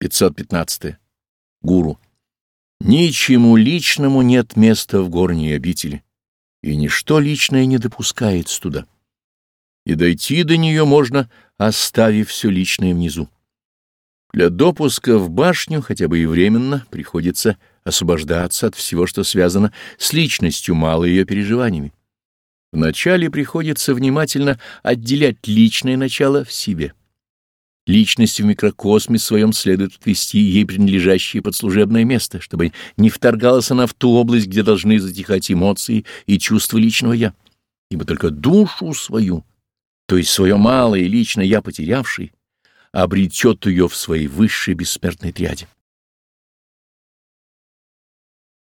515. Гуру. Ничему личному нет места в горней обители, и ничто личное не допускается туда. И дойти до нее можно, оставив все личное внизу. Для допуска в башню, хотя бы и временно, приходится освобождаться от всего, что связано с личностью, мало ее переживаниями. Вначале приходится внимательно отделять личное начало в себе. Личности в микрокосме своем следует отвести ей принадлежащее подслужебное место, чтобы не вторгалась она в ту область, где должны затихать эмоции и чувства личного «я». Ибо только душу свою, то есть свое малое личное «я» потерявший, обретет ее в своей высшей бессмертной триаде.